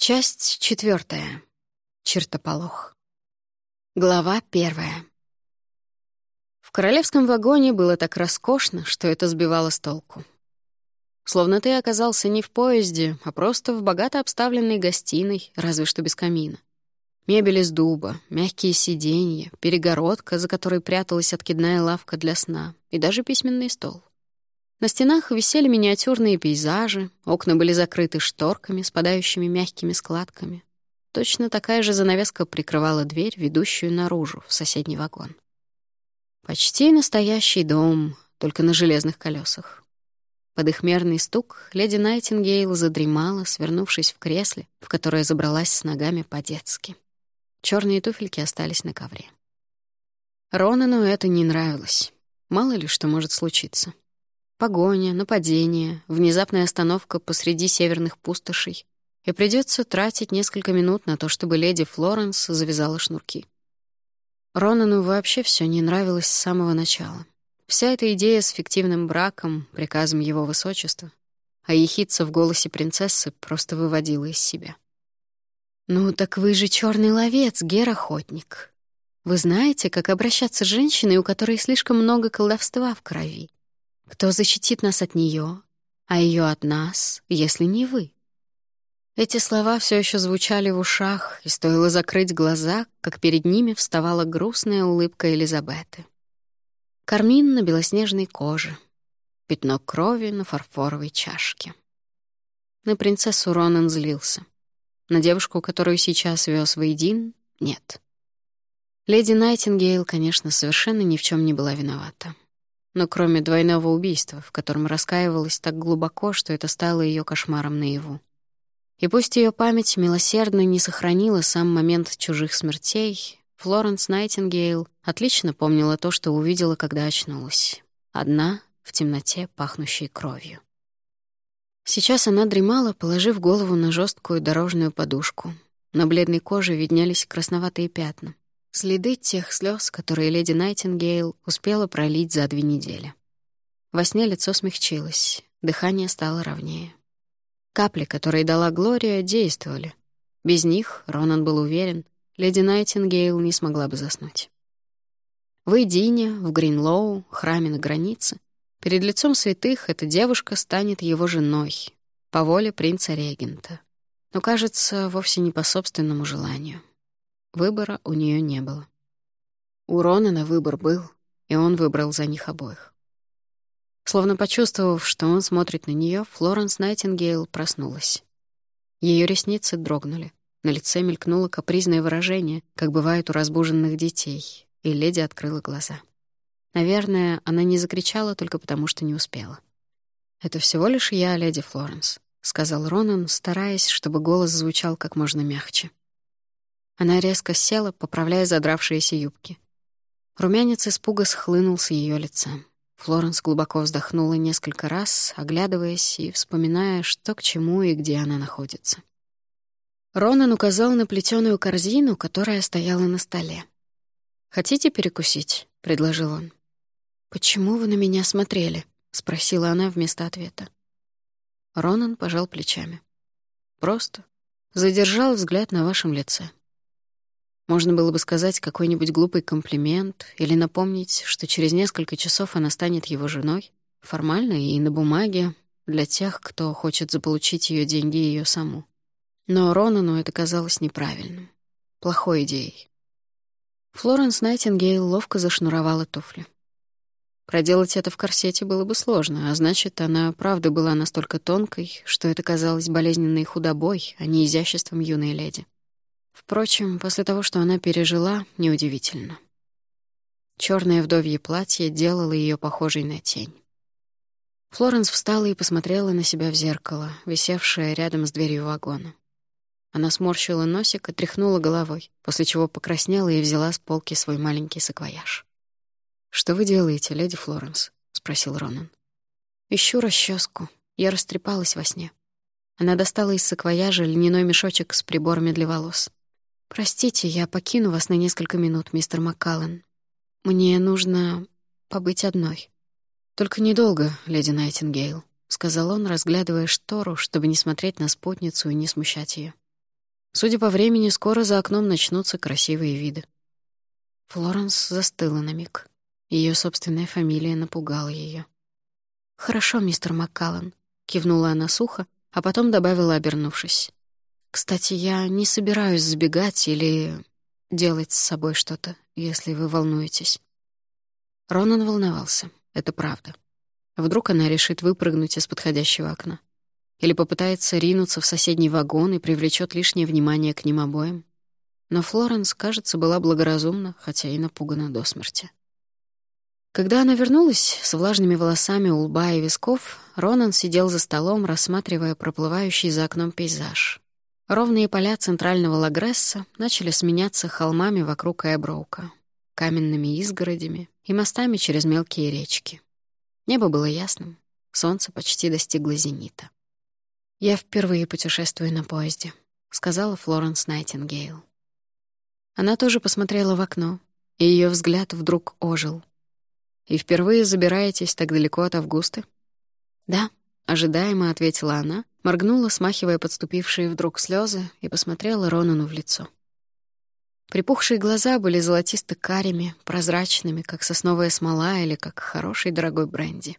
Часть четвертая. Чертополох. Глава первая. В королевском вагоне было так роскошно, что это сбивало с толку. Словно ты оказался не в поезде, а просто в богато обставленной гостиной, разве что без камина. Мебель из дуба, мягкие сиденья, перегородка, за которой пряталась откидная лавка для сна, и даже письменный стол. На стенах висели миниатюрные пейзажи, окна были закрыты шторками, спадающими мягкими складками. Точно такая же занавеска прикрывала дверь, ведущую наружу, в соседний вагон. Почти настоящий дом, только на железных колесах. Под их мерный стук леди Найтингейл задремала, свернувшись в кресле, в которое забралась с ногами по-детски. Черные туфельки остались на ковре. Ронану это не нравилось. Мало ли что может случиться. Погоня, нападение, внезапная остановка посреди северных пустошей. И придется тратить несколько минут на то, чтобы леди Флоренс завязала шнурки. Ронану вообще все не нравилось с самого начала. Вся эта идея с фиктивным браком, приказом его высочества, а ехидца в голосе принцессы просто выводила из себя. «Ну так вы же черный ловец, гер-охотник. Вы знаете, как обращаться с женщиной, у которой слишком много колдовства в крови. Кто защитит нас от нее, а ее от нас, если не вы? Эти слова все еще звучали в ушах, и стоило закрыть глаза, как перед ними вставала грустная улыбка Элизабеты. Кармин на белоснежной коже, пятно крови на фарфоровой чашке. На принцессу Ронан злился. На девушку, которую сейчас вез Вейдин, нет. Леди Найтингейл, конечно, совершенно ни в чем не была виновата но кроме двойного убийства, в котором раскаивалась так глубоко, что это стало ее кошмаром наяву. И пусть ее память милосердно не сохранила сам момент чужих смертей, Флоренс Найтингейл отлично помнила то, что увидела, когда очнулась. Одна, в темноте, пахнущей кровью. Сейчас она дремала, положив голову на жесткую дорожную подушку. На бледной коже виднелись красноватые пятна. Следы тех слез, которые леди Найтингейл успела пролить за две недели. Во сне лицо смягчилось, дыхание стало ровнее. Капли, которые дала Глория, действовали. Без них, Ронан был уверен, леди Найтингейл не смогла бы заснуть. В Эдине, в Гринлоу, храме на границе, перед лицом святых эта девушка станет его женой, по воле принца-регента. Но, кажется, вовсе не по собственному желанию. Выбора у нее не было. У Ронана выбор был, и он выбрал за них обоих. Словно почувствовав, что он смотрит на нее, Флоренс Найтингейл проснулась. Ее ресницы дрогнули. На лице мелькнуло капризное выражение, как бывает у разбуженных детей, и леди открыла глаза. Наверное, она не закричала только потому, что не успела. «Это всего лишь я, леди Флоренс», — сказал Ронан, стараясь, чтобы голос звучал как можно мягче. Она резко села, поправляя задравшиеся юбки. Румянец испуга схлынул с ее лица. Флоренс глубоко вздохнула несколько раз, оглядываясь и вспоминая, что к чему и где она находится. Ронан указал на плетеную корзину, которая стояла на столе. «Хотите перекусить?» — предложил он. «Почему вы на меня смотрели?» — спросила она вместо ответа. Ронан пожал плечами. «Просто. Задержал взгляд на вашем лице. Можно было бы сказать какой-нибудь глупый комплимент или напомнить, что через несколько часов она станет его женой, формально и на бумаге, для тех, кто хочет заполучить ее деньги и ее саму. Но Ронану это казалось неправильным, плохой идеей. Флоренс Найтингейл ловко зашнуровала туфли. Проделать это в корсете было бы сложно, а значит, она правда была настолько тонкой, что это казалось болезненной худобой, а не изяществом юной леди. Впрочем, после того, что она пережила, неудивительно. Чёрное вдовье платье делало её похожей на тень. Флоренс встала и посмотрела на себя в зеркало, висевшее рядом с дверью вагона. Она сморщила носик и тряхнула головой, после чего покраснела и взяла с полки свой маленький саквояж. «Что вы делаете, леди Флоренс?» — спросил Ронан. «Ищу расческу. Я растрепалась во сне». Она достала из саквояжа льняной мешочек с приборами для волос. «Простите, я покину вас на несколько минут, мистер Маккаллен. Мне нужно побыть одной». «Только недолго, леди Найтингейл», — сказал он, разглядывая штору, чтобы не смотреть на спутницу и не смущать ее. Судя по времени, скоро за окном начнутся красивые виды. Флоренс застыла на миг. Ее собственная фамилия напугала ее. «Хорошо, мистер Маккаллан», — кивнула она сухо, а потом добавила, обернувшись. «Кстати, я не собираюсь сбегать или делать с собой что-то, если вы волнуетесь». Ронан волновался, это правда. Вдруг она решит выпрыгнуть из подходящего окна. Или попытается ринуться в соседний вагон и привлечет лишнее внимание к ним обоим. Но Флоренс, кажется, была благоразумна, хотя и напугана до смерти. Когда она вернулась с влажными волосами у лба и висков, Ронан сидел за столом, рассматривая проплывающий за окном пейзаж. Ровные поля центрального Лагресса начали сменяться холмами вокруг Эброука, каменными изгородями и мостами через мелкие речки. Небо было ясным, солнце почти достигло зенита. «Я впервые путешествую на поезде», — сказала Флоренс Найтингейл. Она тоже посмотрела в окно, и ее взгляд вдруг ожил. «И впервые забираетесь так далеко от Августы?» «Да», — ожидаемо ответила она, моргнула, смахивая подступившие вдруг слезы, и посмотрела Ронану в лицо. Припухшие глаза были золотисто-карими, прозрачными, как сосновая смола или как хороший дорогой бренди.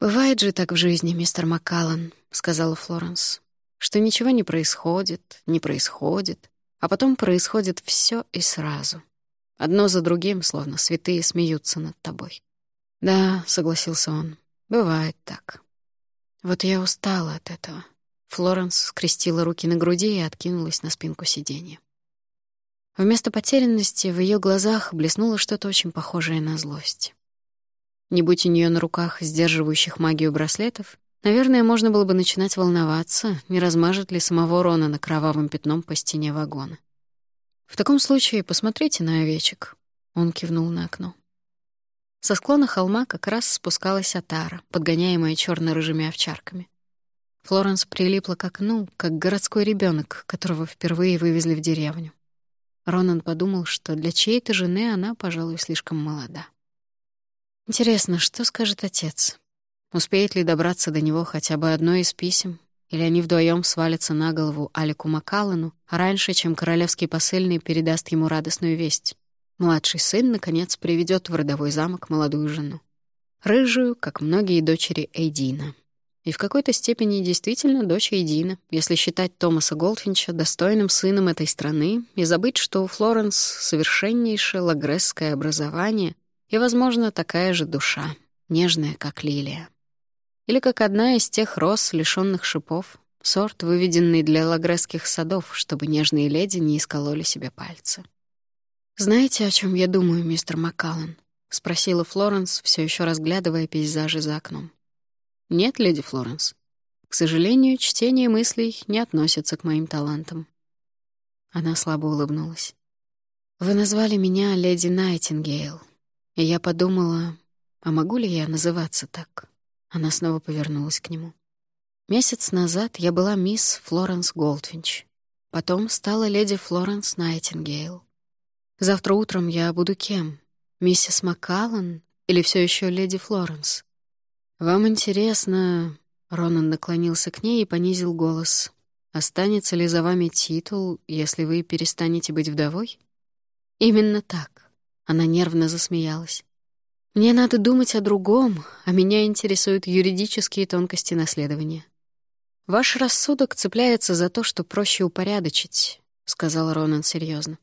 «Бывает же так в жизни, мистер Маккаллан», — сказала Флоренс, «что ничего не происходит, не происходит, а потом происходит все и сразу. Одно за другим, словно святые смеются над тобой. «Да», — согласился он, — «бывает так». Вот я устала от этого. Флоренс скрестила руки на груди и откинулась на спинку сиденья. Вместо потерянности в ее глазах блеснуло что-то очень похожее на злость. Не будь у нее на руках сдерживающих магию браслетов, Наверное, можно было бы начинать волноваться, не размажет ли самого Рона на кровавым пятном по стене вагона. «В таком случае посмотрите на овечек», — он кивнул на окно. Со склона холма как раз спускалась отара, подгоняемая черно рыжими овчарками. Флоренс прилипла к окну, как городской ребенок, которого впервые вывезли в деревню. Ронан подумал, что для чьей-то жены она, пожалуй, слишком молода. Интересно, что скажет отец? Успеет ли добраться до него хотя бы одно из писем? Или они вдвоем свалятся на голову Алику Маккаллену раньше, чем королевский посыльный передаст ему радостную весть? Младший сын, наконец, приведет в родовой замок молодую жену. Рыжую, как многие дочери Эйдина. И в какой-то степени действительно дочь Эйдина, если считать Томаса Голдфинча достойным сыном этой страны и забыть, что у Флоренс совершеннейшее лагресское образование и, возможно, такая же душа, нежная, как лилия. Или как одна из тех роз, лишённых шипов, сорт, выведенный для лагресских садов, чтобы нежные леди не искололи себе пальцы. «Знаете, о чем я думаю, мистер Маккаллан?» — спросила Флоренс, все еще разглядывая пейзажи за окном. «Нет, леди Флоренс. К сожалению, чтение мыслей не относится к моим талантам». Она слабо улыбнулась. «Вы назвали меня леди Найтингейл, и я подумала, а могу ли я называться так?» Она снова повернулась к нему. Месяц назад я была мисс Флоренс Голдвинч. Потом стала леди Флоренс Найтингейл. Завтра утром я буду кем? Миссис Маккаллан или все еще леди Флоренс? Вам интересно... Ронан наклонился к ней и понизил голос. «Останется ли за вами титул, если вы перестанете быть вдовой?» «Именно так». Она нервно засмеялась. Мне надо думать о другом, а меня интересуют юридические тонкости наследования. Ваш рассудок цепляется за то, что проще упорядочить, сказал Ронан серьезно.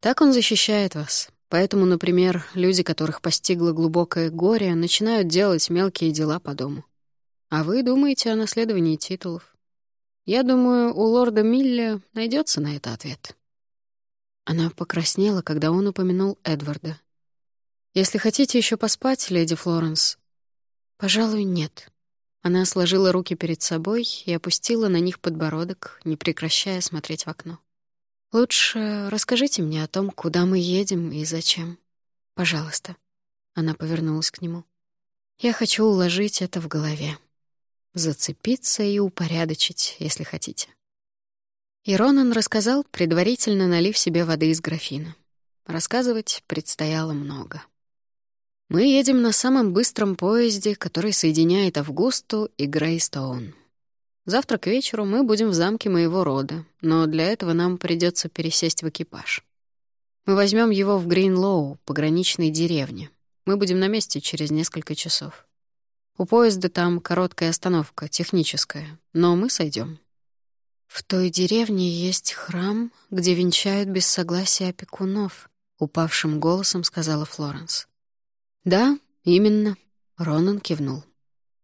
Так он защищает вас. Поэтому, например, люди, которых постигло глубокое горе, начинают делать мелкие дела по дому. А вы думаете о наследовании титулов. Я думаю, у лорда Милля найдется на это ответ. Она покраснела, когда он упомянул Эдварда, если хотите еще поспать, леди Флоренс, пожалуй, нет. Она сложила руки перед собой и опустила на них подбородок, не прекращая смотреть в окно. Лучше расскажите мне о том, куда мы едем и зачем. Пожалуйста. Она повернулась к нему. Я хочу уложить это в голове. Зацепиться и упорядочить, если хотите. И Ронан рассказал, предварительно налив себе воды из графина. Рассказывать предстояло много. Мы едем на самом быстром поезде, который соединяет Августу и Грейстоун. Завтра к вечеру мы будем в замке моего рода, но для этого нам придется пересесть в экипаж. Мы возьмем его в Гринлоу, пограничной деревне. Мы будем на месте через несколько часов. У поезда там короткая остановка, техническая, но мы сойдем. В той деревне есть храм, где венчают без согласия опекунов, упавшим голосом сказала Флоренс. Да, именно, Ронан кивнул.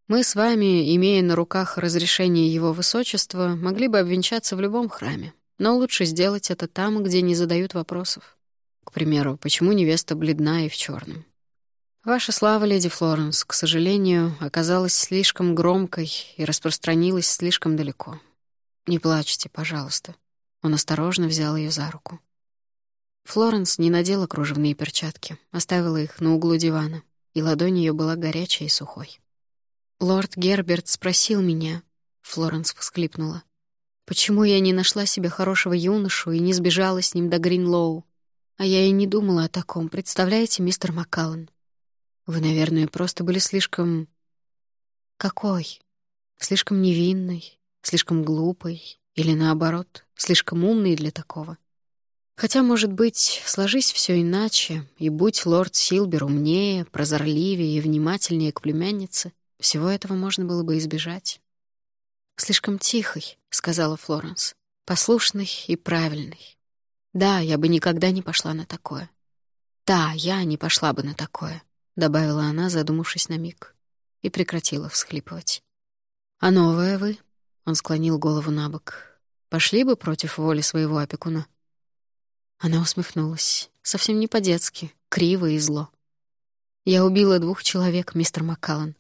Мы с вами, имея на руках разрешение его высочества, могли бы обвенчаться в любом храме, но лучше сделать это там, где не задают вопросов. К примеру, почему невеста бледна и в черном? Ваша слава, леди Флоренс, к сожалению, оказалась слишком громкой и распространилась слишком далеко. Не плачьте, пожалуйста. Он осторожно взял ее за руку. Флоренс не надела кружевные перчатки, оставила их на углу дивана, и ладонь ее была горячей и сухой. «Лорд Герберт спросил меня», — Флоренс всхлипнула, «почему я не нашла себе хорошего юношу и не сбежала с ним до Гринлоу? А я и не думала о таком, представляете, мистер Маккаллан? Вы, наверное, просто были слишком... Какой? Слишком невинной, слишком глупой или, наоборот, слишком умной для такого?» Хотя, может быть, сложись все иначе, и будь лорд Силбер умнее, прозорливее и внимательнее к племяннице, всего этого можно было бы избежать. «Слишком тихой», — сказала Флоренс. «Послушный и правильный. Да, я бы никогда не пошла на такое. Да, я не пошла бы на такое», — добавила она, задумавшись на миг, и прекратила всхлипывать. «А новое вы?» — он склонил голову на бок. «Пошли бы против воли своего опекуна?» Она усмехнулась, совсем не по-детски, криво и зло. «Я убила двух человек, мистер Маккаллан.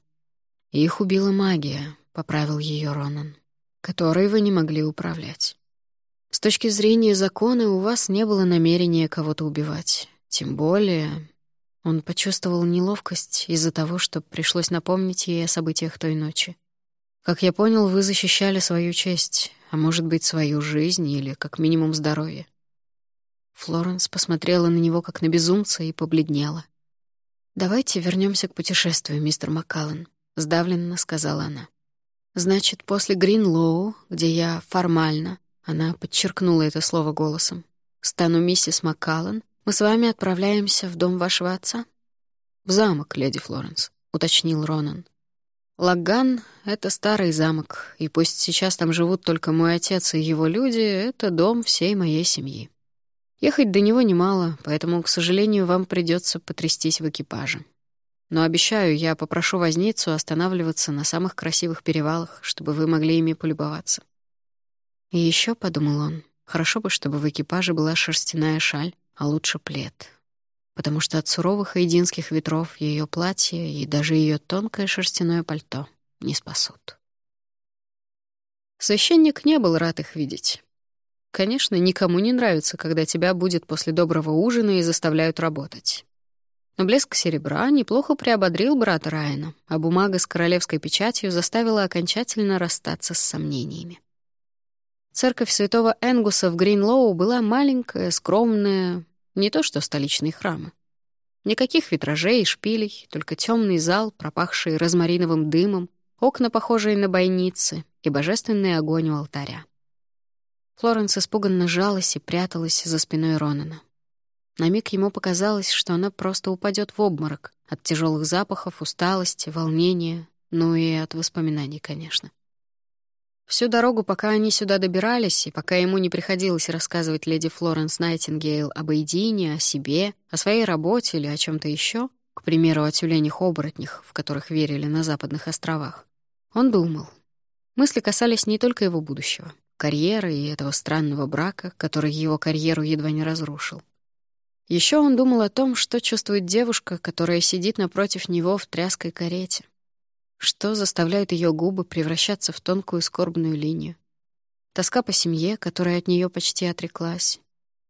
«Их убила магия», — поправил ее Ронан, «которой вы не могли управлять. С точки зрения закона у вас не было намерения кого-то убивать. Тем более...» Он почувствовал неловкость из-за того, что пришлось напомнить ей о событиях той ночи. «Как я понял, вы защищали свою честь, а может быть, свою жизнь или, как минимум, здоровье». Флоренс посмотрела на него как на безумца и побледнела. «Давайте вернемся к путешествию, мистер Маккаллан. — сдавленно сказала она. «Значит, после Гринлоу, где я формально, она подчеркнула это слово голосом, стану миссис Маккаллан, мы с вами отправляемся в дом вашего отца?» «В замок, леди Флоренс», — уточнил Ронан. «Лаган — это старый замок, и пусть сейчас там живут только мой отец и его люди, это дом всей моей семьи. Ехать до него немало, поэтому, к сожалению, вам придется потрястись в экипаже. Но обещаю, я попрошу возницу останавливаться на самых красивых перевалах, чтобы вы могли ими полюбоваться. И еще, подумал он, хорошо бы, чтобы в экипаже была шерстяная шаль, а лучше плед. Потому что от суровых айдинских ветров ее платье и даже ее тонкое шерстяное пальто не спасут. Священник не был рад их видеть. Конечно, никому не нравится, когда тебя будет после доброго ужина и заставляют работать. Но блеск серебра неплохо приободрил брата Райана, а бумага с королевской печатью заставила окончательно расстаться с сомнениями. Церковь святого Энгуса в Гринлоу была маленькая, скромная, не то что столичные храмы. Никаких витражей и шпилей, только темный зал, пропахший розмариновым дымом, окна, похожие на бойницы, и божественный огонь у алтаря. Флоренс испуганно жалась и пряталась за спиной Ронана. На миг ему показалось, что она просто упадет в обморок от тяжелых запахов, усталости, волнения, ну и от воспоминаний, конечно. Всю дорогу, пока они сюда добирались, и пока ему не приходилось рассказывать леди Флоренс Найтингейл об Эйдине, о себе, о своей работе или о чем то еще, к примеру, о тюленях-оборотнях, в которых верили на западных островах, он думал. Мысли касались не только его будущего, карьеры и этого странного брака, который его карьеру едва не разрушил. Еще он думал о том, что чувствует девушка, которая сидит напротив него в тряской карете. Что заставляет ее губы превращаться в тонкую скорбную линию. Тоска по семье, которая от нее почти отреклась.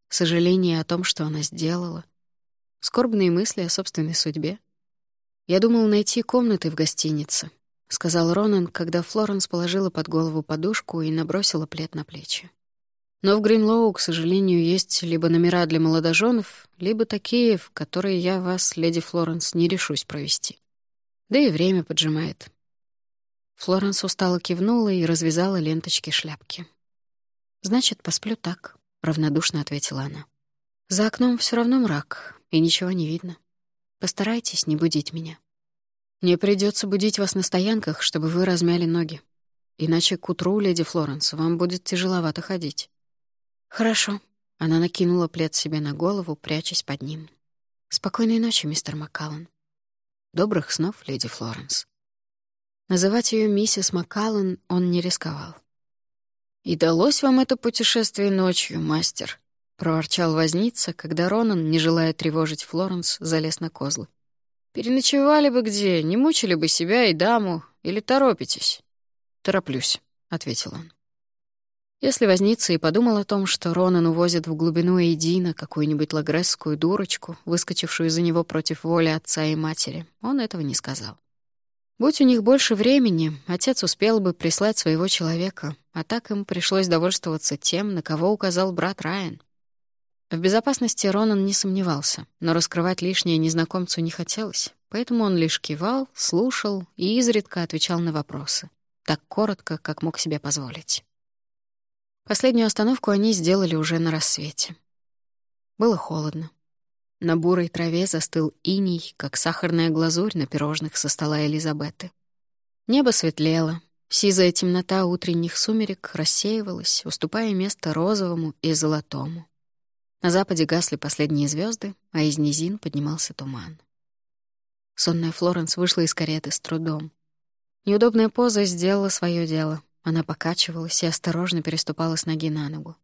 Сожаление о том, что она сделала. Скорбные мысли о собственной судьбе. «Я думал найти комнаты в гостинице», — сказал Ронан, когда Флоренс положила под голову подушку и набросила плед на плечи. Но в Гринлоу, к сожалению, есть либо номера для молодоженов, либо такие, в которые я вас, леди Флоренс, не решусь провести. Да и время поджимает. Флоренс устало кивнула и развязала ленточки шляпки. «Значит, посплю так», — равнодушно ответила она. «За окном все равно мрак, и ничего не видно. Постарайтесь не будить меня. Мне придется будить вас на стоянках, чтобы вы размяли ноги. Иначе к утру, леди Флоренс, вам будет тяжеловато ходить». «Хорошо». Она накинула плед себе на голову, прячась под ним. «Спокойной ночи, мистер Маккаллан». «Добрых снов, леди Флоренс». Называть ее миссис Маккаллан он не рисковал. «И далось вам это путешествие ночью, мастер?» — проворчал возница, когда Ронан, не желая тревожить Флоренс, залез на козлы. «Переночевали бы где, не мучили бы себя и даму, или торопитесь?» «Тороплюсь», — ответил он. Если возница и подумал о том, что Ронан увозит в глубину Эйдина какую-нибудь лагресскую дурочку, выскочившую за него против воли отца и матери, он этого не сказал. Будь у них больше времени, отец успел бы прислать своего человека, а так им пришлось довольствоваться тем, на кого указал брат Райан. В безопасности Ронан не сомневался, но раскрывать лишнее незнакомцу не хотелось, поэтому он лишь кивал, слушал и изредка отвечал на вопросы, так коротко, как мог себе позволить. Последнюю остановку они сделали уже на рассвете. Было холодно. На бурой траве застыл иней, как сахарная глазурь на пирожных со стола Элизабеты. Небо светлело, сизая темнота утренних сумерек рассеивалась, уступая место розовому и золотому. На западе гасли последние звезды, а из низин поднимался туман. Сонная Флоренс вышла из кареты с трудом. Неудобная поза сделала свое дело. Она покачивалась и осторожно переступала с ноги на ногу.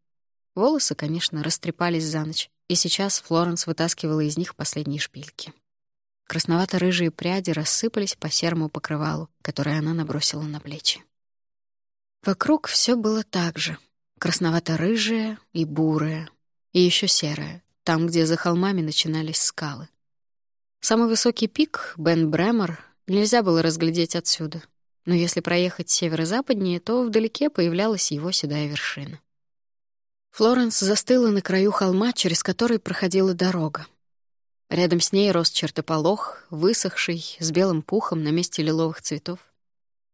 Волосы, конечно, растрепались за ночь, и сейчас Флоренс вытаскивала из них последние шпильки. Красновато-рыжие пряди рассыпались по серому покрывалу, которое она набросила на плечи. Вокруг все было так же. Красновато-рыжее и бурое, и еще серое, там, где за холмами начинались скалы. Самый высокий пик, Бен Бремер, нельзя было разглядеть отсюда, но если проехать северо-западнее, то вдалеке появлялась его седая вершина. Флоренс застыла на краю холма, через который проходила дорога. Рядом с ней рос чертополох, высохший, с белым пухом на месте лиловых цветов.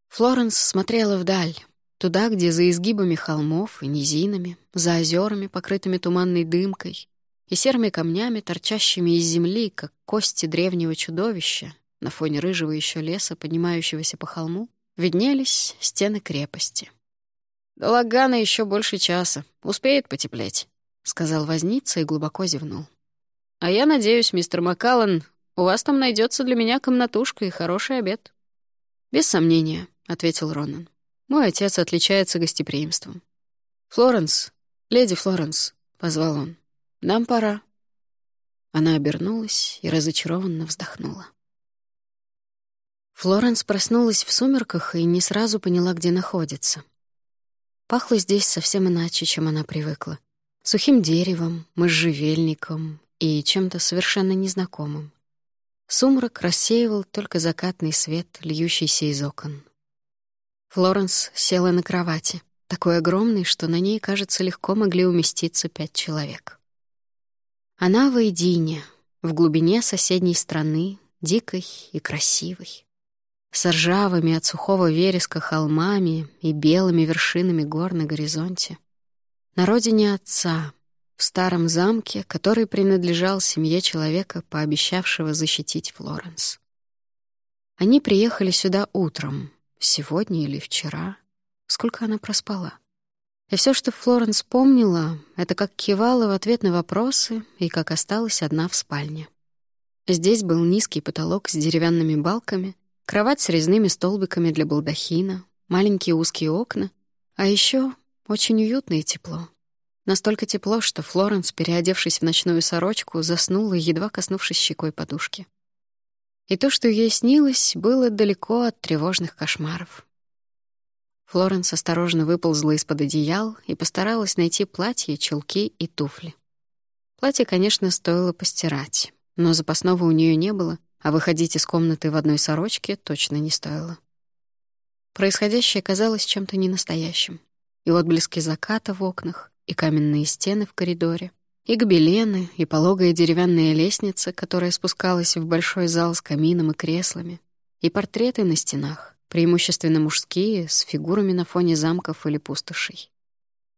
Флоренс смотрела вдаль, туда, где за изгибами холмов и низинами, за озерами, покрытыми туманной дымкой, и серыми камнями, торчащими из земли, как кости древнего чудовища, на фоне рыжего еще леса, поднимающегося по холму, виднелись стены крепости — «До Лагана еще больше часа. Успеет потеплеть», — сказал возница и глубоко зевнул. «А я надеюсь, мистер Маккаллан, у вас там найдется для меня комнатушка и хороший обед». «Без сомнения», — ответил Ронан. «Мой отец отличается гостеприимством». «Флоренс, леди Флоренс», — позвал он, — «нам пора». Она обернулась и разочарованно вздохнула. Флоренс проснулась в сумерках и не сразу поняла, где находится. Пахло здесь совсем иначе, чем она привыкла. Сухим деревом, можжевельником и чем-то совершенно незнакомым. Сумрак рассеивал только закатный свет, льющийся из окон. Флоренс села на кровати, такой огромной, что на ней, кажется, легко могли уместиться пять человек. Она в Эйдине, в глубине соседней страны, дикой и красивой с ржавыми от сухого вереска холмами и белыми вершинами гор на горизонте. На родине отца, в старом замке, который принадлежал семье человека, пообещавшего защитить Флоренс. Они приехали сюда утром, сегодня или вчера. Сколько она проспала? И все, что Флоренс помнила, это как кивала в ответ на вопросы и как осталась одна в спальне. Здесь был низкий потолок с деревянными балками, Кровать с резными столбиками для балдахина, маленькие узкие окна, а еще очень уютно и тепло. Настолько тепло, что Флоренс, переодевшись в ночную сорочку, заснула, едва коснувшись щекой подушки. И то, что ей снилось, было далеко от тревожных кошмаров. Флоренс осторожно выползла из-под одеял и постаралась найти платье, чулки и туфли. Платье, конечно, стоило постирать, но запасного у нее не было, а выходить из комнаты в одной сорочке точно не стоило. Происходящее казалось чем-то ненастоящим. И отблески заката в окнах, и каменные стены в коридоре, и гобелены, и пологая деревянная лестница, которая спускалась в большой зал с камином и креслами, и портреты на стенах, преимущественно мужские, с фигурами на фоне замков или пустошей.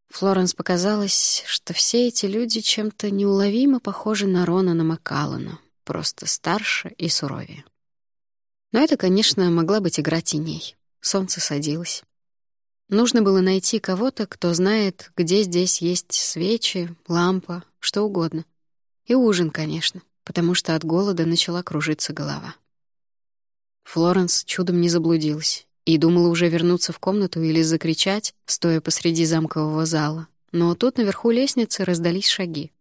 Флоренс показалось, что все эти люди чем-то неуловимо похожи на Ронана Маккаллана, просто старше и суровее. Но это, конечно, могла быть игра теней. Солнце садилось. Нужно было найти кого-то, кто знает, где здесь есть свечи, лампа, что угодно. И ужин, конечно, потому что от голода начала кружиться голова. Флоренс чудом не заблудилась и думала уже вернуться в комнату или закричать, стоя посреди замкового зала. Но тут наверху лестницы раздались шаги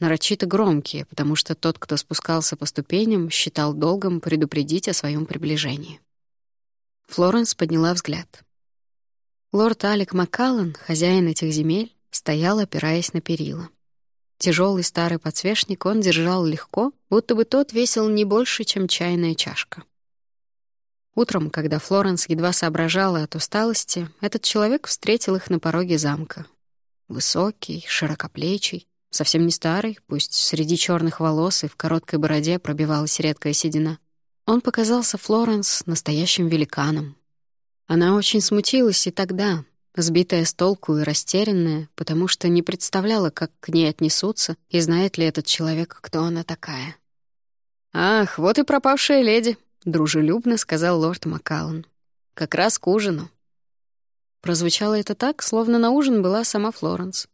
нарочито громкие, потому что тот, кто спускался по ступеням, считал долгом предупредить о своем приближении. Флоренс подняла взгляд. Лорд Алек Маккаллан, хозяин этих земель, стоял, опираясь на перила. Тяжелый старый подсвечник он держал легко, будто бы тот весил не больше, чем чайная чашка. Утром, когда Флоренс едва соображала от усталости, этот человек встретил их на пороге замка. Высокий, широкоплечий, Совсем не старый, пусть среди черных волос и в короткой бороде пробивалась редкая седина. Он показался Флоренс настоящим великаном. Она очень смутилась и тогда, сбитая с толку и растерянная, потому что не представляла, как к ней отнесутся и знает ли этот человек, кто она такая. «Ах, вот и пропавшая леди», — дружелюбно сказал лорд Маккаллан. «Как раз к ужину». Прозвучало это так, словно на ужин была сама Флоренс.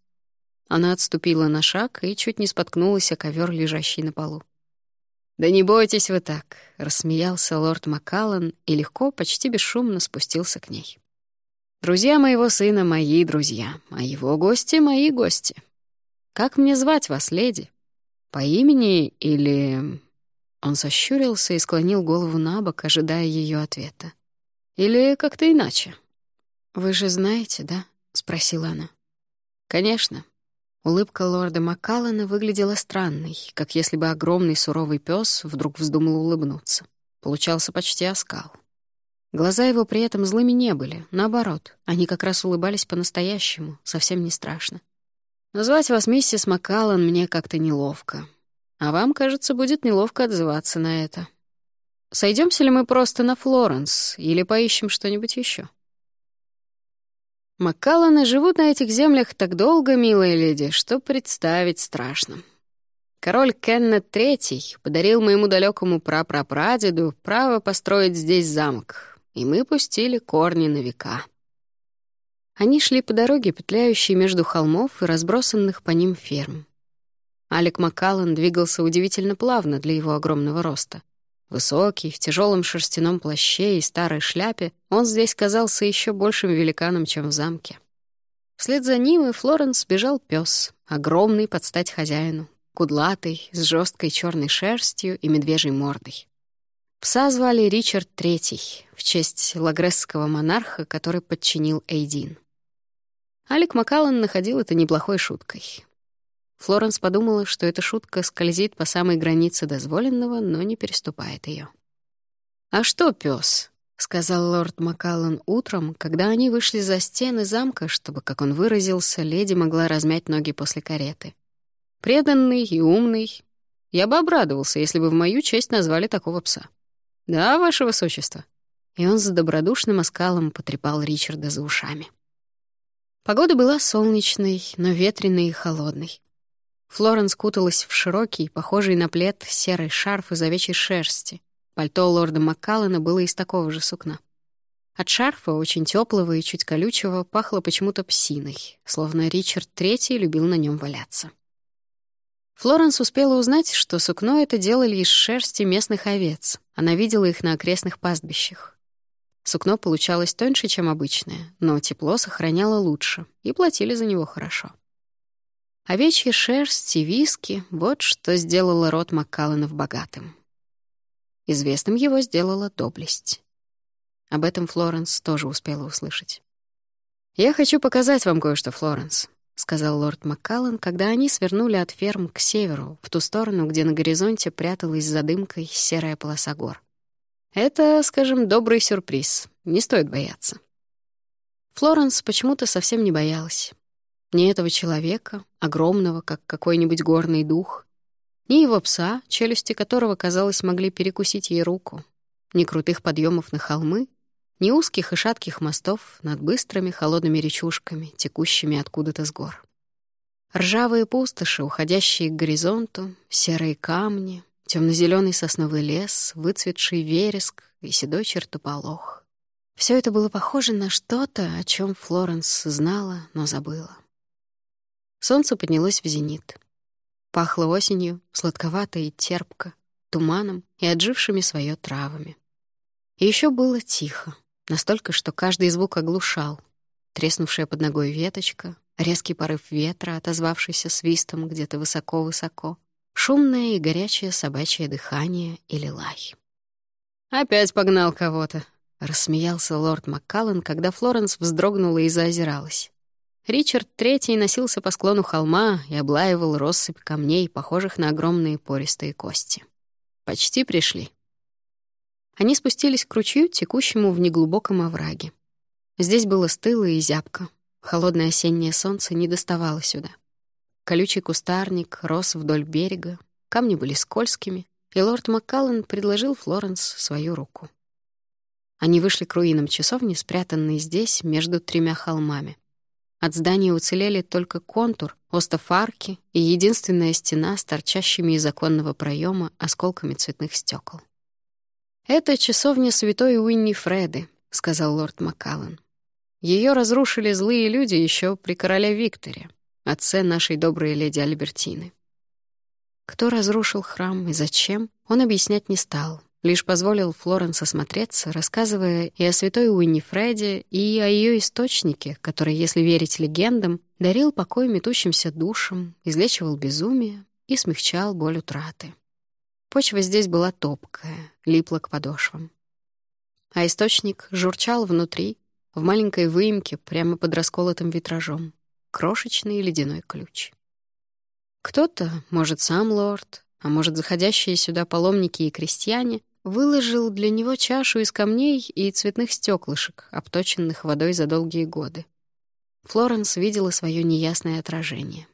Она отступила на шаг и чуть не споткнулась о ковер, лежащий на полу. «Да не бойтесь вы так», — рассмеялся лорд Маккаллан и легко, почти бесшумно спустился к ней. «Друзья моего сына — мои друзья, а его гости — мои гости. Как мне звать вас, леди? По имени или...» Он сощурился и склонил голову на бок, ожидая ее ответа. «Или как-то иначе?» «Вы же знаете, да?» — спросила она. «Конечно», Улыбка лорда Маккаллана выглядела странной, как если бы огромный суровый пес вдруг вздумал улыбнуться. Получался почти оскал. Глаза его при этом злыми не были, наоборот, они как раз улыбались по-настоящему, совсем не страшно. «Назвать вас миссис Маккаллан мне как-то неловко. А вам, кажется, будет неловко отзываться на это. Сойдемся ли мы просто на Флоренс или поищем что-нибудь еще? Маккалланы живут на этих землях так долго, милая леди, что представить страшно. Король Кеннет III подарил моему далекому прапрапрадеду право построить здесь замок, и мы пустили корни на века. Они шли по дороге, петляющей между холмов и разбросанных по ним ферм. Алек Маккаллан двигался удивительно плавно для его огромного роста. Высокий, в тяжелом шерстяном плаще и старой шляпе, он здесь казался еще большим великаном, чем в замке. Вслед за ним и Флоренс бежал пес, огромный под стать хозяину, кудлатый, с жесткой черной шерстью и медвежьей мордой. Пса звали Ричард III, в честь лагресского монарха, который подчинил Эйдин. Алик Маккаллан находил это неплохой шуткой. Флоренс подумала, что эта шутка скользит по самой границе дозволенного, но не переступает ее. «А что, пес? сказал лорд Маккаллан утром, когда они вышли за стены замка, чтобы, как он выразился, леди могла размять ноги после кареты. «Преданный и умный. Я бы обрадовался, если бы в мою честь назвали такого пса. Да, ваше высочество». И он с добродушным оскалом потрепал Ричарда за ушами. Погода была солнечной, но ветреной и холодной. Флоренс куталась в широкий, похожий на плед, серый шарф из овечьей шерсти. Пальто лорда Маккаллана было из такого же сукна. От шарфа, очень теплого и чуть колючего, пахло почему-то псиной, словно Ричард Третий любил на нем валяться. Флоренс успела узнать, что сукно это делали из шерсти местных овец. Она видела их на окрестных пастбищах. Сукно получалось тоньше, чем обычное, но тепло сохраняло лучше, и платили за него хорошо. Овечья шерсть и виски — вот что сделало род Маккалленов богатым. Известным его сделала доблесть. Об этом Флоренс тоже успела услышать. «Я хочу показать вам кое-что, Флоренс», — сказал лорд Маккаллен, когда они свернули от ферм к северу, в ту сторону, где на горизонте пряталась за дымкой серая полоса гор. «Это, скажем, добрый сюрприз. Не стоит бояться». Флоренс почему-то совсем не боялась. Ни этого человека, огромного, как какой-нибудь горный дух, ни его пса, челюсти которого, казалось, могли перекусить ей руку, ни крутых подъемов на холмы, ни узких и шатких мостов над быстрыми холодными речушками, текущими откуда-то с гор. Ржавые пустоши, уходящие к горизонту, серые камни, темно-зеленый сосновый лес, выцветший вереск и седой чертополох. Все это было похоже на что-то, о чем Флоренс знала, но забыла. Солнце поднялось в зенит. Пахло осенью, сладковато и терпко, туманом и отжившими свое травами. И еще было тихо, настолько, что каждый звук оглушал. Треснувшая под ногой веточка, резкий порыв ветра, отозвавшийся свистом где-то высоко-высоко, шумное и горячее собачье дыхание или лай. «Опять погнал кого-то», — рассмеялся лорд Маккаллан, когда Флоренс вздрогнула и заозиралась. Ричард Третий носился по склону холма и облаивал россыпь камней, похожих на огромные пористые кости. «Почти пришли». Они спустились к ручью, текущему в неглубоком овраге. Здесь было стыло и зябко. Холодное осеннее солнце не доставало сюда. Колючий кустарник рос вдоль берега, камни были скользкими, и лорд Маккаллан предложил Флоренс свою руку. Они вышли к руинам часовни, спрятанной здесь, между тремя холмами. От здания уцелели только контур, остов арки и единственная стена с торчащими из оконного проема осколками цветных стекол. «Это часовня святой Уинни Фреды», — сказал лорд Маккаллан. Ее разрушили злые люди еще при короле Викторе, отце нашей доброй леди Альбертины. Кто разрушил храм и зачем, он объяснять не стал, лишь позволил Флоренс осмотреться, рассказывая и о святой Уиннифреде, и о ее источнике, который, если верить легендам, дарил покой метущимся душам, излечивал безумие и смягчал боль утраты. Почва здесь была топкая, липла к подошвам. А источник журчал внутри, в маленькой выемке, прямо под расколотым витражом. Крошечный ледяной ключ. Кто-то, может, сам лорд, а может, заходящие сюда паломники и крестьяне, выложил для него чашу из камней и цветных стеклышек, обточенных водой за долгие годы. Флоренс видела свое неясное отражение.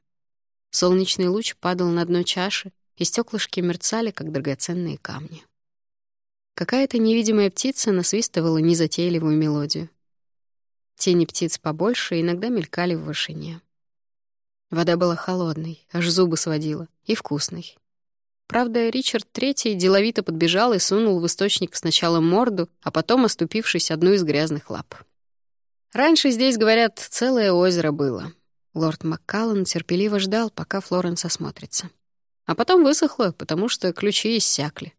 Солнечный луч падал на дно чаши, и стеклышки мерцали, как драгоценные камни. Какая-то невидимая птица насвистывала незатейливую мелодию. Тени птиц побольше иногда мелькали в вышине. Вода была холодной, аж зубы сводила, и вкусной. Правда, Ричард Третий деловито подбежал и сунул в источник сначала морду, а потом, оступившись, одну из грязных лап. Раньше здесь, говорят, целое озеро было. Лорд Маккаллан терпеливо ждал, пока Флоренс осмотрится. А потом высохло, потому что ключи иссякли.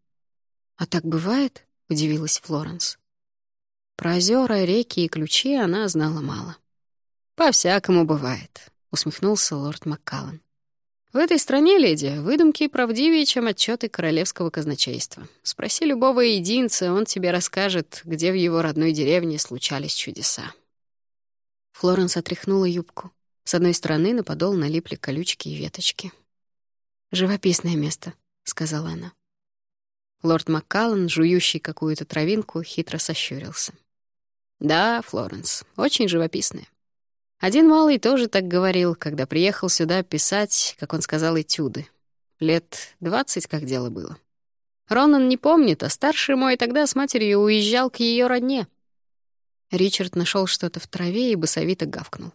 «А так бывает?» — удивилась Флоренс. Про озера, реки и ключи она знала мало. «По-всякому бывает», — усмехнулся лорд Маккаллан. «В этой стране, леди, выдумки правдивее, чем отчеты королевского казначейства. Спроси любого единца, он тебе расскажет, где в его родной деревне случались чудеса». Флоренс отряхнула юбку. С одной стороны на подол налипли колючки и веточки. «Живописное место», — сказала она. Лорд Маккаллан, жующий какую-то травинку, хитро сощурился. «Да, Флоренс, очень живописная. Один малый тоже так говорил, когда приехал сюда писать, как он сказал, этюды. Лет двадцать, как дело было. Ронан не помнит, а старший мой тогда с матерью уезжал к ее родне. Ричард нашел что-то в траве и босовито гавкнул.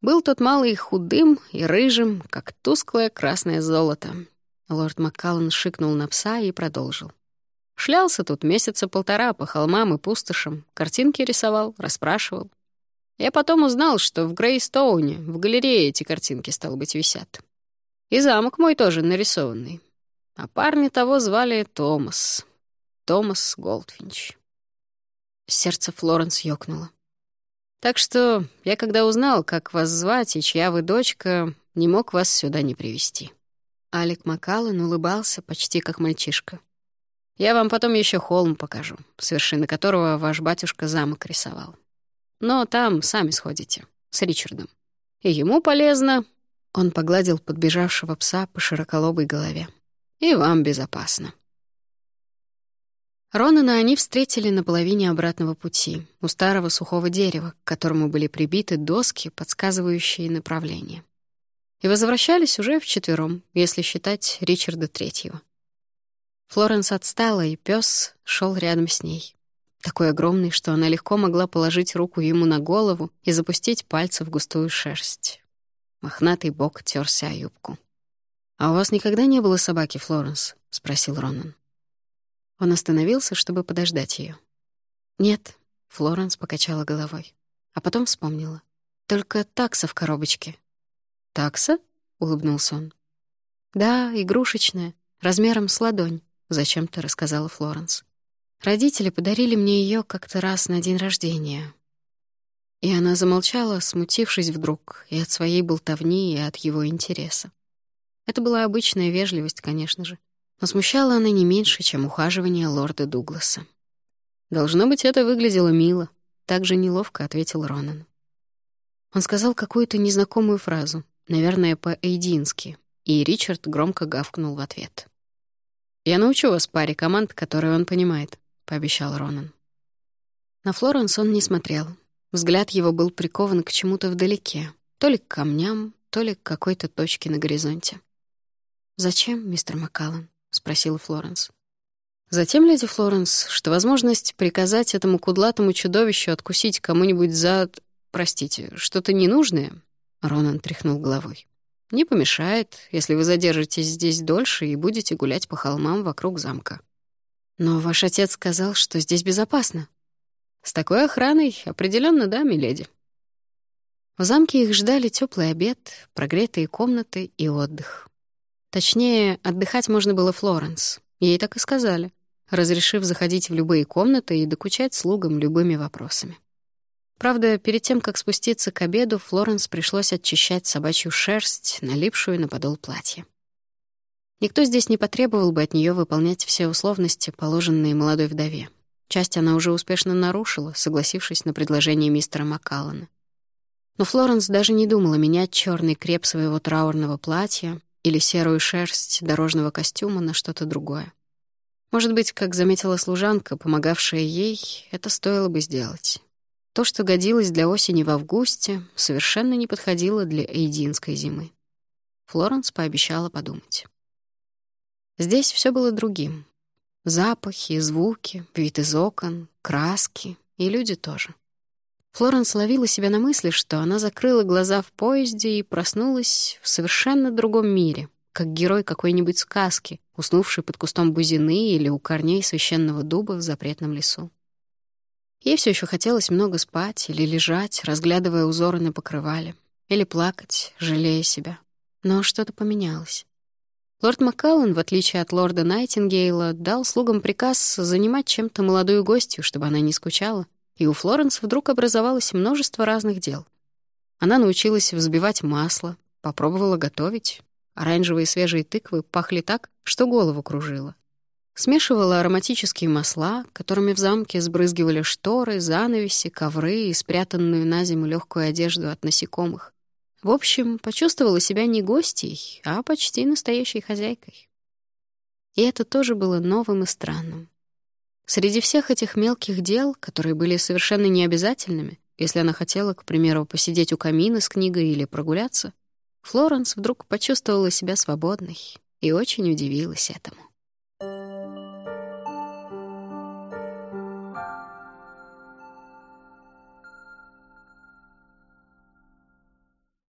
Был тот малый худым и рыжим, как тусклое красное золото. Лорд Маккаллан шикнул на пса и продолжил. Шлялся тут месяца полтора по холмам и пустошам, картинки рисовал, расспрашивал. Я потом узнал, что в Грейстоуне, в галерее эти картинки, стал быть, висят. И замок мой тоже нарисованный. А парня того звали Томас. Томас Голдфинч. Сердце Флоренс ёкнуло. Так что я, когда узнал, как вас звать и чья вы дочка, не мог вас сюда не привести. Алик Макаллан улыбался почти как мальчишка. Я вам потом еще холм покажу, с вершины которого ваш батюшка замок рисовал. Но там сами сходите, с Ричардом. И ему полезно. Он погладил подбежавшего пса по широколобой голове. И вам безопасно. Ронана они встретили на половине обратного пути, у старого сухого дерева, к которому были прибиты доски, подсказывающие направление. И возвращались уже вчетвером, если считать Ричарда Третьего. Флоренс отстала, и пес шел рядом с ней. Такой огромный, что она легко могла положить руку ему на голову и запустить пальцы в густую шерсть. Мохнатый бок терся о юбку. «А у вас никогда не было собаки, Флоренс?» — спросил Ронан. Он остановился, чтобы подождать ее. «Нет», — Флоренс покачала головой. А потом вспомнила. «Только такса в коробочке». «Такса?» — улыбнулся он. «Да, игрушечная, размером с ладонь», — зачем-то рассказала Флоренс. «Родители подарили мне ее как-то раз на день рождения». И она замолчала, смутившись вдруг и от своей болтовни, и от его интереса. Это была обычная вежливость, конечно же но смущала она не меньше, чем ухаживание лорда Дугласа. «Должно быть, это выглядело мило», — так же неловко ответил Ронан. Он сказал какую-то незнакомую фразу, наверное, по-эйдински, и Ричард громко гавкнул в ответ. «Я научу вас паре команд, которые он понимает», — пообещал Ронан. На Флоренс он не смотрел. Взгляд его был прикован к чему-то вдалеке, то ли к камням, то ли к какой-то точке на горизонте. «Зачем, мистер Маккаллан?» — спросила Флоренс. Затем, леди Флоренс, что возможность приказать этому кудлатому чудовищу откусить кому-нибудь зад... Простите, что-то ненужное? Ронан тряхнул головой. Не помешает, если вы задержитесь здесь дольше и будете гулять по холмам вокруг замка. Но ваш отец сказал, что здесь безопасно. С такой охраной определенно, да, миледи. В замке их ждали теплый обед, прогретые комнаты и отдых. Точнее, отдыхать можно было Флоренс. Ей так и сказали, разрешив заходить в любые комнаты и докучать слугам любыми вопросами. Правда, перед тем, как спуститься к обеду, Флоренс пришлось очищать собачью шерсть, налипшую на подол платья. Никто здесь не потребовал бы от нее выполнять все условности, положенные молодой вдове. Часть она уже успешно нарушила, согласившись на предложение мистера Маккаллана. Но Флоренс даже не думала менять черный креп своего траурного платья или серую шерсть дорожного костюма на что-то другое. Может быть, как заметила служанка, помогавшая ей, это стоило бы сделать. То, что годилось для осени в августе, совершенно не подходило для эйдинской зимы. Флоренс пообещала подумать. Здесь все было другим. Запахи, звуки, вид из окон, краски и люди тоже. Флоренс ловила себя на мысли, что она закрыла глаза в поезде и проснулась в совершенно другом мире, как герой какой-нибудь сказки, уснувший под кустом бузины или у корней священного дуба в запретном лесу. Ей все еще хотелось много спать или лежать, разглядывая узоры на покрывале, или плакать, жалея себя. Но что-то поменялось. Лорд Маккаллан, в отличие от лорда Найтингейла, дал слугам приказ занимать чем-то молодую гостью, чтобы она не скучала, и у Флоренс вдруг образовалось множество разных дел. Она научилась взбивать масло, попробовала готовить. Оранжевые свежие тыквы пахли так, что голову кружило. Смешивала ароматические масла, которыми в замке сбрызгивали шторы, занавеси, ковры и спрятанную на зиму легкую одежду от насекомых. В общем, почувствовала себя не гостьей, а почти настоящей хозяйкой. И это тоже было новым и странным. Среди всех этих мелких дел, которые были совершенно необязательными, если она хотела, к примеру, посидеть у камина с книгой или прогуляться, Флоренс вдруг почувствовала себя свободной и очень удивилась этому.